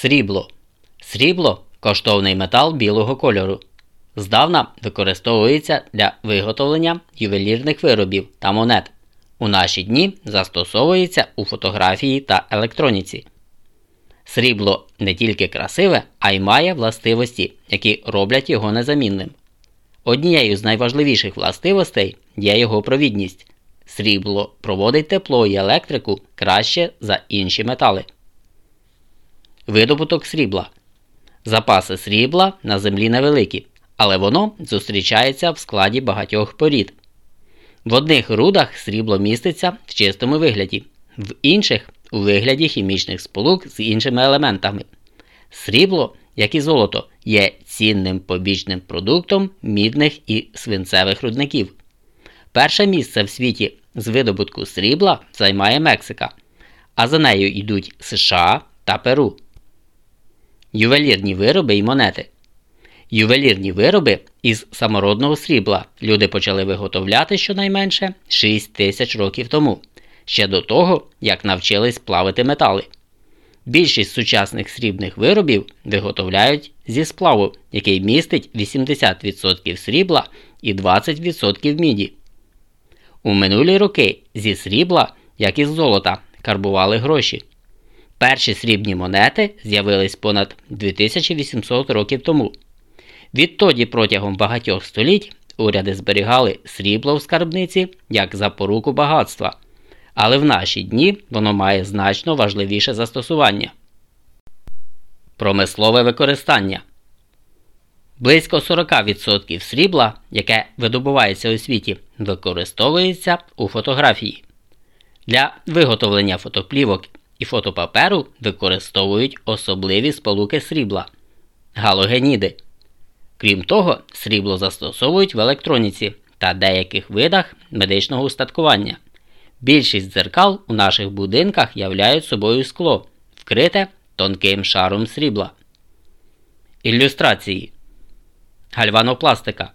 Срібло. Срібло коштовний метал білого кольору. Здавна використовується для виготовлення ювелірних виробів та монет. У наші дні застосовується у фотографії та електроніці. Срібло не тільки красиве, а й має властивості, які роблять його незамінним. Однією з найважливіших властивостей є його провідність. Срібло проводить тепло і електрику краще за інші метали. Видобуток срібла. Запаси срібла на землі невеликі, але воно зустрічається в складі багатьох порід. В одних рудах срібло міститься в чистому вигляді, в інших у вигляді хімічних сполук з іншими елементами. Срібло, як і золото, є цінним побічним продуктом мідних і свинцевих рудників. Перше місце в світі з видобутку срібла займає Мексика, а за нею йдуть США та Перу. Ювелірні вироби і монети. Ювелірні вироби із самородного срібла люди почали виготовляти щонайменше 6 тисяч років тому, ще до того, як навчились плавити метали. Більшість сучасних срібних виробів виготовляють зі сплаву, який містить 80% срібла і 20% міді. У минулі роки зі срібла, як і з золота, карбували гроші. Перші срібні монети з'явились понад 2800 років тому. Відтоді протягом багатьох століть уряди зберігали срібло в скарбниці як запоруку багатства, але в наші дні воно має значно важливіше застосування. Промислове використання Близько 40% срібла, яке видобувається у світі, використовується у фотографії. Для виготовлення фотоплівок і фотопаперу використовують особливі сполуки срібла галогеніди. Крім того, срібло застосовують в електроніці та деяких видах медичного устаткування. Більшість дзеркал у наших будинках являють собою скло, вкрите тонким шаром срібла. Ілюстрації Гальванопластика.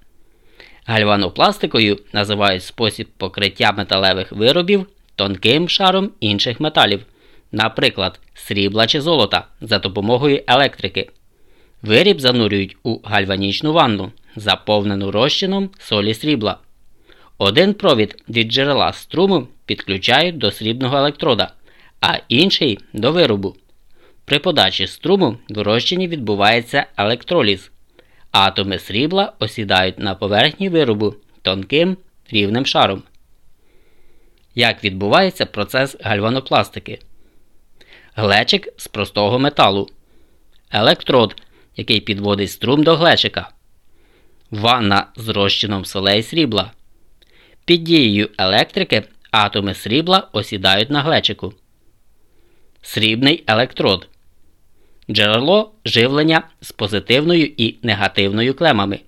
Гальванопластикою називають спосіб покриття металевих виробів тонким шаром інших металів, наприклад, срібла чи золота за допомогою електрики. Виріб занурюють у гальванічну ванну, заповнену розчином солі срібла. Один провід від джерела струму підключають до срібного електрода, а інший до виробу. При подачі струму в розчині відбувається електроліз. Атоми срібла осідають на поверхні виробу тонким рівним шаром. Як відбувається процес гальванопластики? Глечик з простого металу. Електрод, який підводить струм до глечика. Ванна з розчином солей срібла. Під дією електрики атоми срібла осідають на глечику. Срібний електрод. Джерело живлення з позитивною і негативною клемами.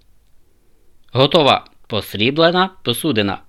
Готова посріблена посудина.